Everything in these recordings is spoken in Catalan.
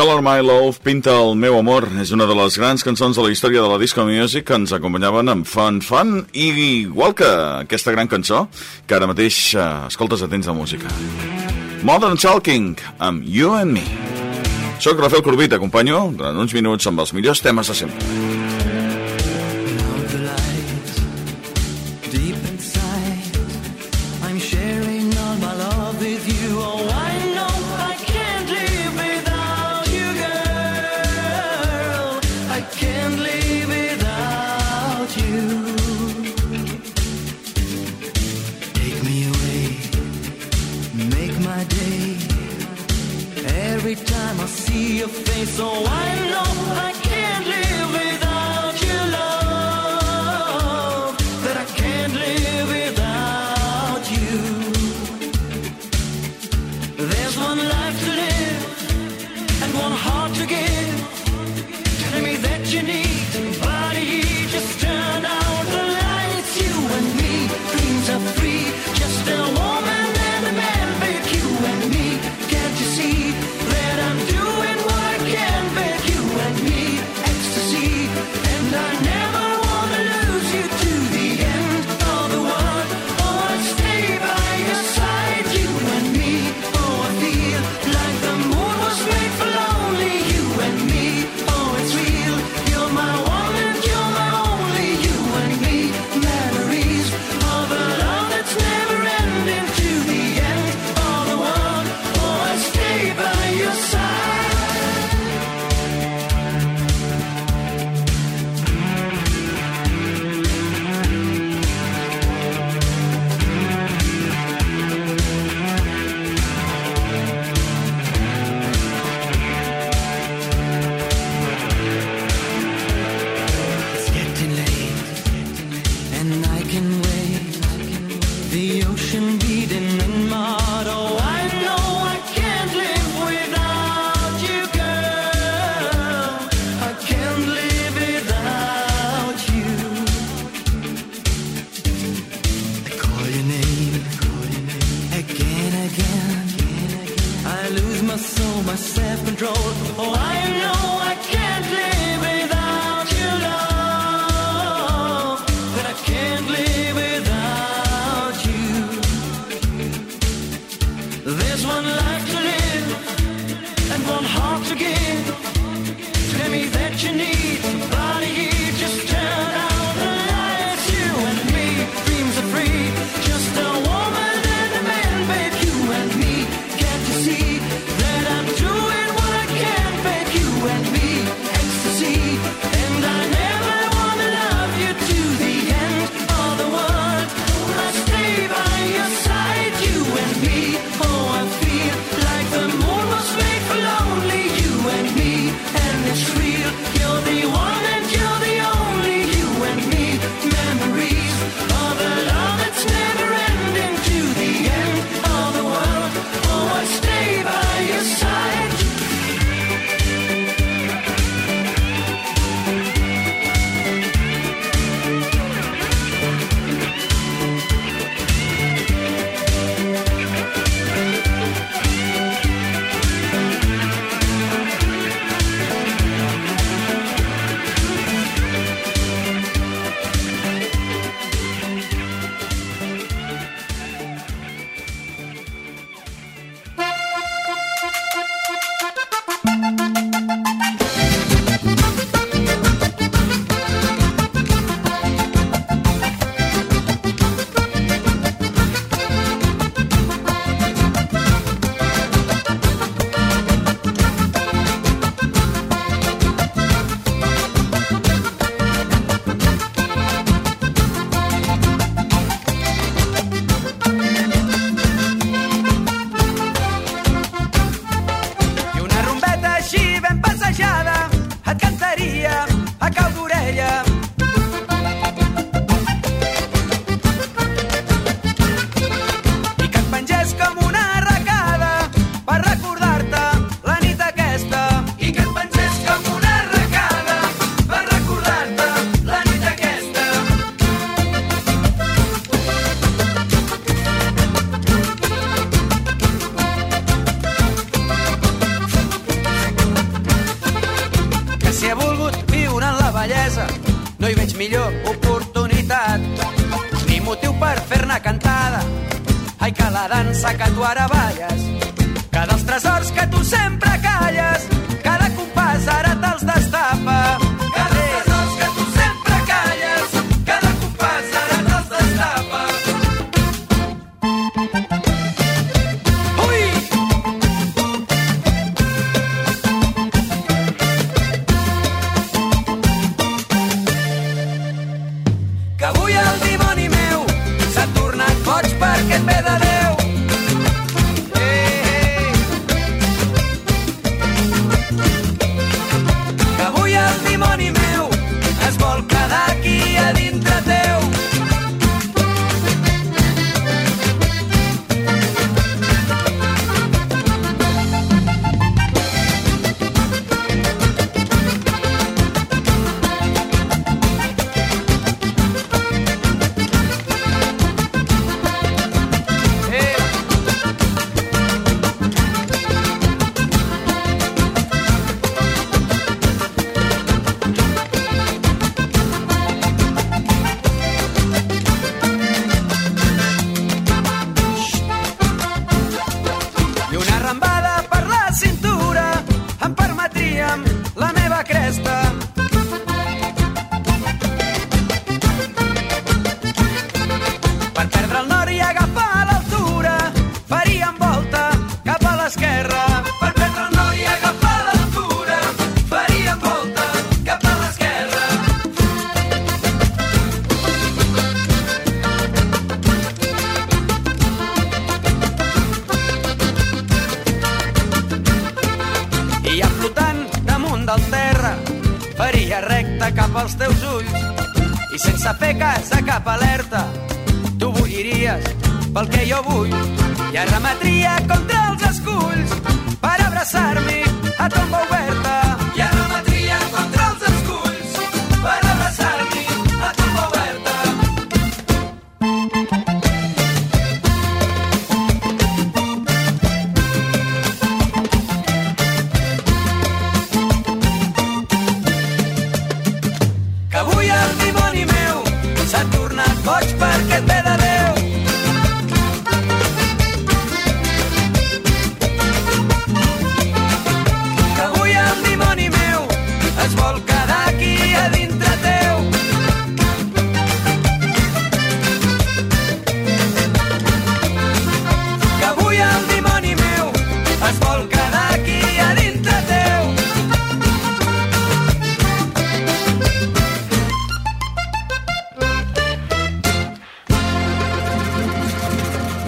Color My Love, Pinta el meu amor, és una de les grans cançons de la història de la disco music que ens acompanyaven amb Fun Fun i igual que aquesta gran cançó que ara mateix eh, escoltes atents de música. Modern Talking amb You and Me. Soc Rafael Corbí, t'acompanyo durant uns minuts amb els millors temes de sempre. free, just a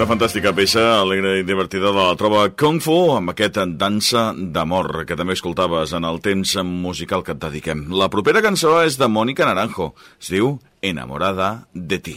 Una fantàstica peça, alegre i divertida de la troba Kung Fu, amb aquest dansa d'amor, que també escoltaves en el temps musical que et dediquem. La propera cançó és de Mònica Naranjo, es diu Enamorada de ti.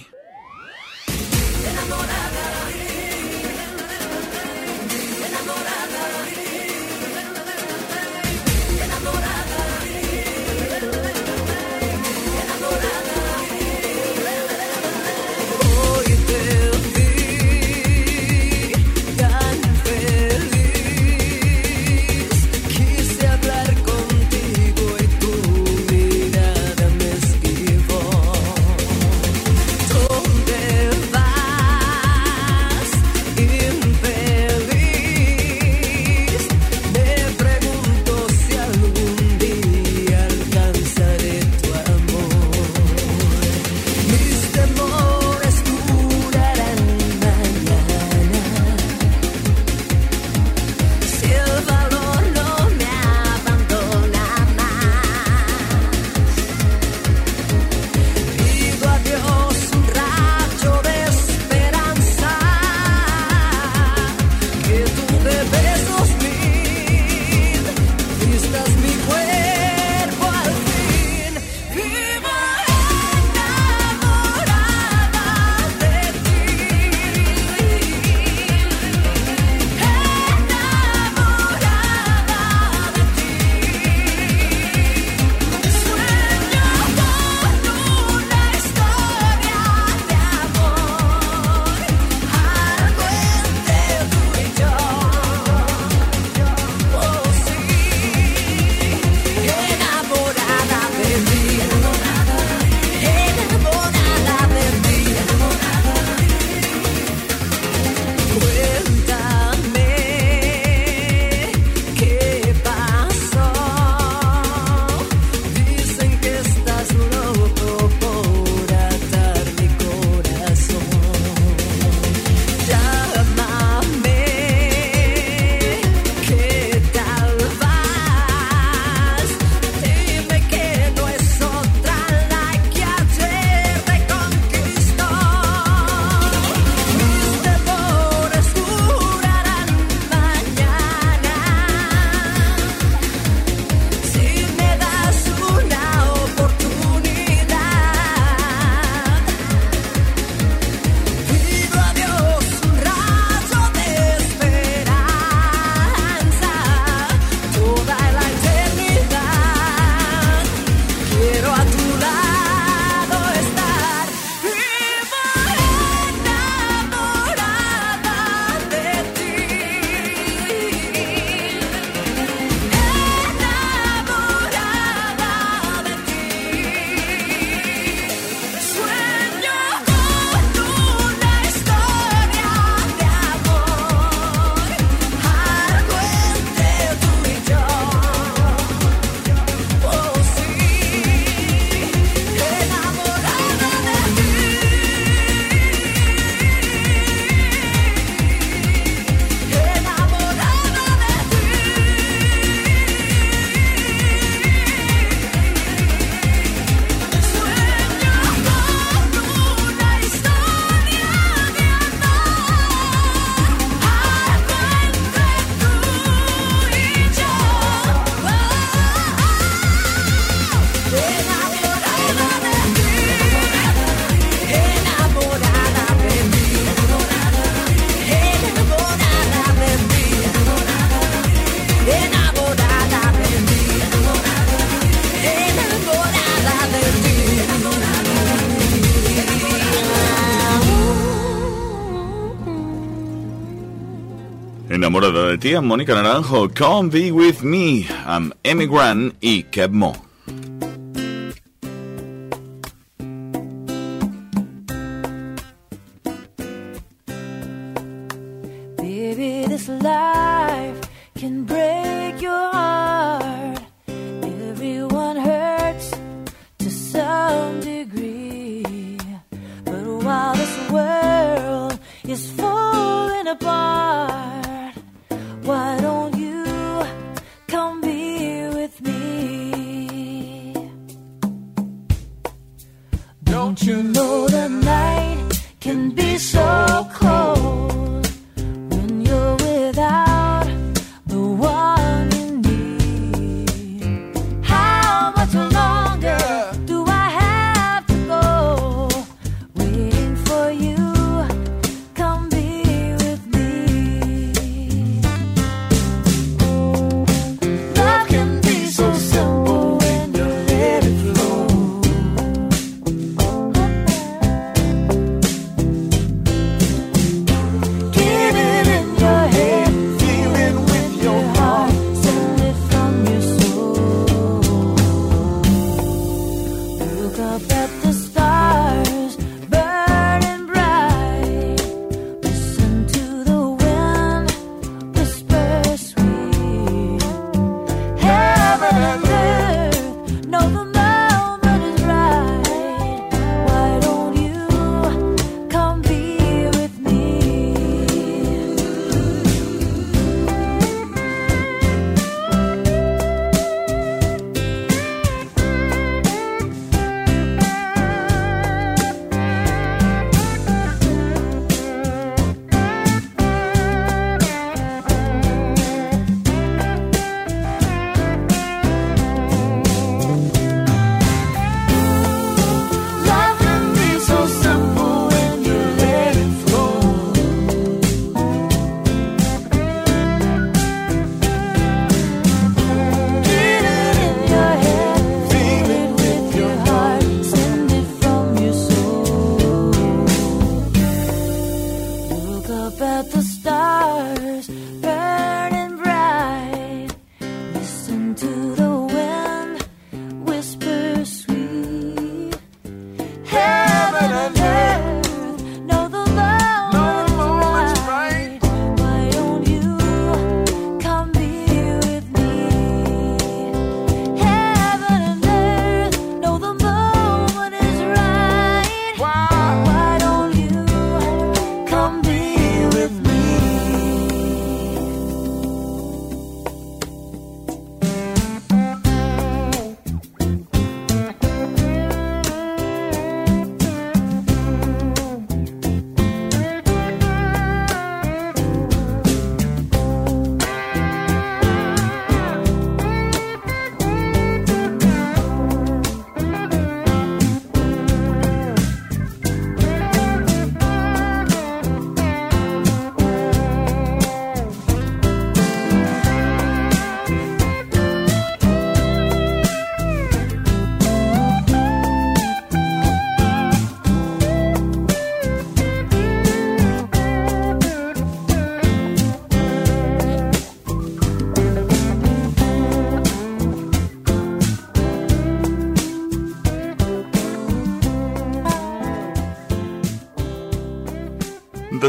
Valentía, Mónica Naranjo, Come Be With Me, I'm Emmy Grant y Kev Mo.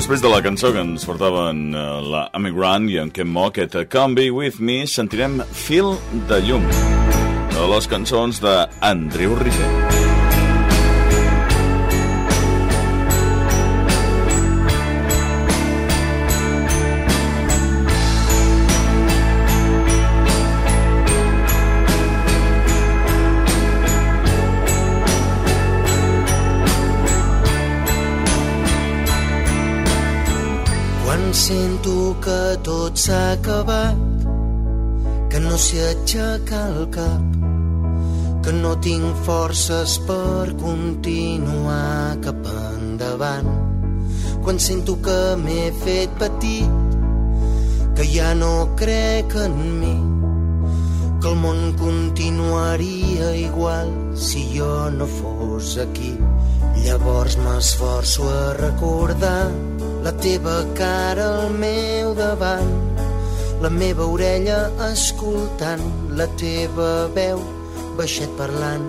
després de la cançó que ens portaven uh, la Amigrant i en Ken Mock, at eh, Come Be With Me, sentirem Fil de Llum, de les cançons d'Andreu Rigent. Quan sento que tot s'ha acabat, que no s'hi aixeca el cap, que no tinc forces per continuar cap endavant. Quan sento que m'he fet petit, que ja no crec en mi, que el món continuaria igual si jo no fos aquí. Llavors m'esforço a recordar la teva cara al meu davant, la meva orella escoltant, la teva veu baixet parlant,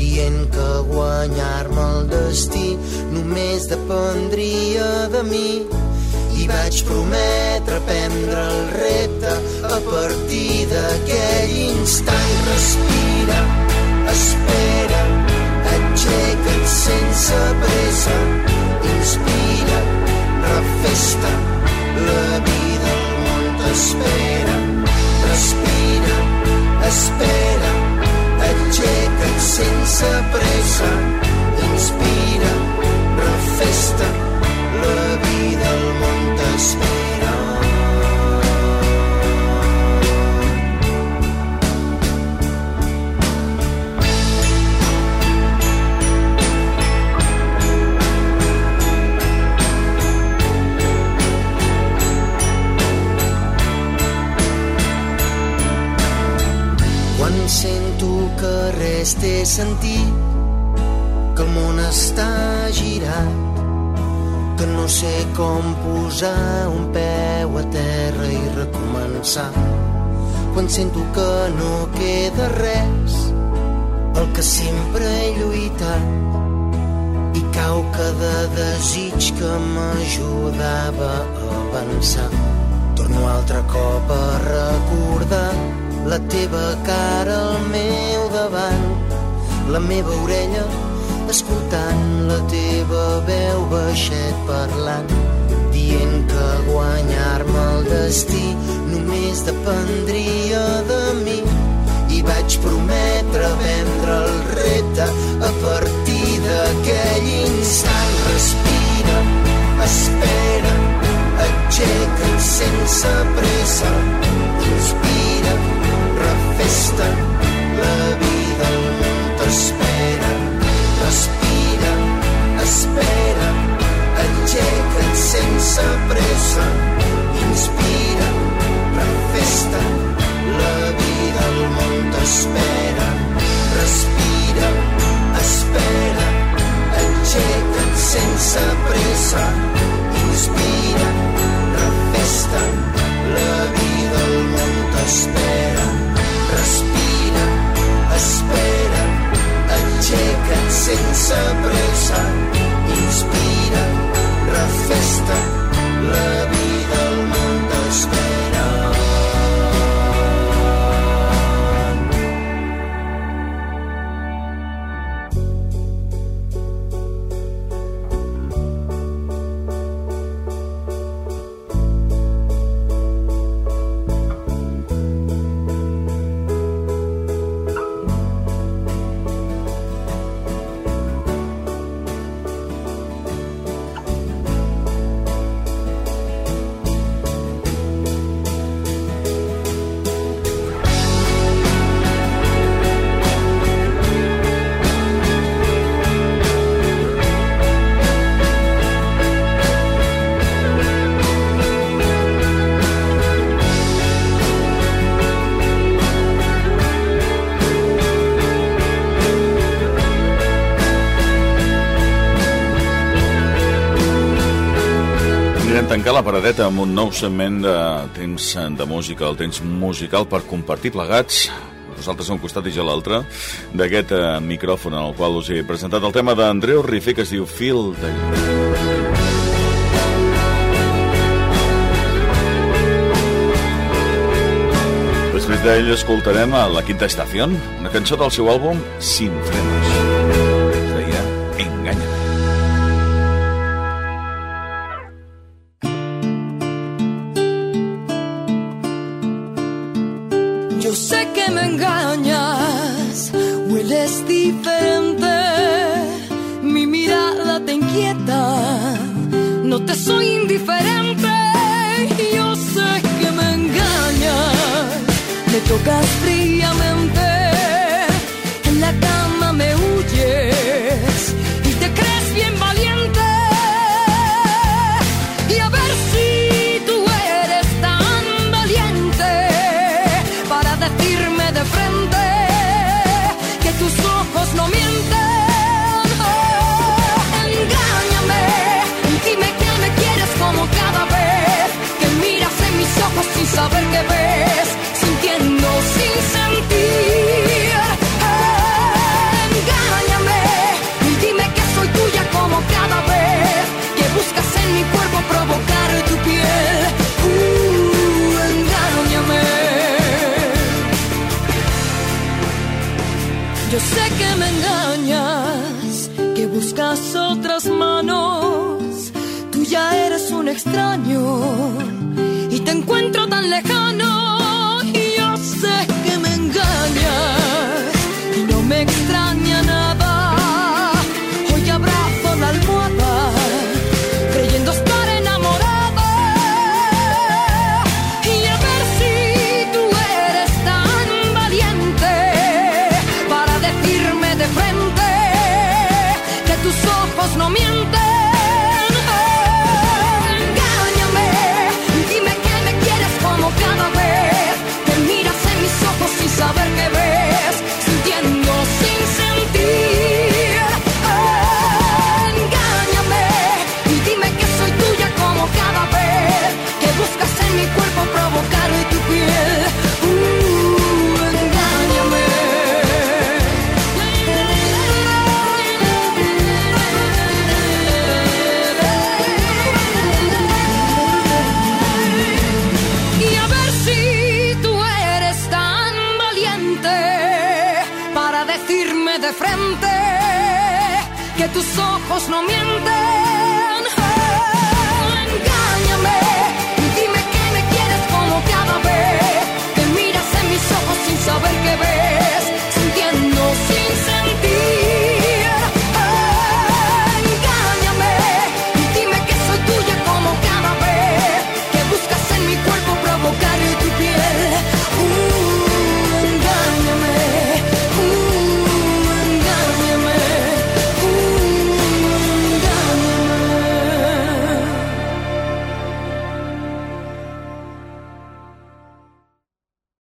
dient que guanyar-me el destí només dependria de mi i vaig prometre prendre el repte a partir d'aquell instant. Respira, espera, sense pressa inspira, refesta la vida al món t'espera respira, espera aixeca't sense pressa. Inspira, refesta la vida al món t'espera res té sentit que el món està girat que no sé com posar un peu a terra i recomençar. Quan sento que no queda res pel que sempre he lluitat i cau cada desig que m'ajudava a avançar. Torno altre cop a recordar la teva cara al meu davant la meva orella escoltant la teva veu baixet parlant dient que guanyar-me el destí només dependria de mi. I vaig prometre vendre el repte a partir d'aquell instant. Respira, espera aixeca't sense pressa inspira, tancar la paradeta amb un nou segment de temps de música, el temps musical per compartir plegats nosaltres a un costat i jo a l'altre d'aquest eh, micròfon en el qual us he presentat el tema d'Andreu Rifé que es diu Fil de Després d'ell escoltarem a La Quinta Estació, una cançó del seu àlbum Sin Frenos. Me tocas ojos no mienten.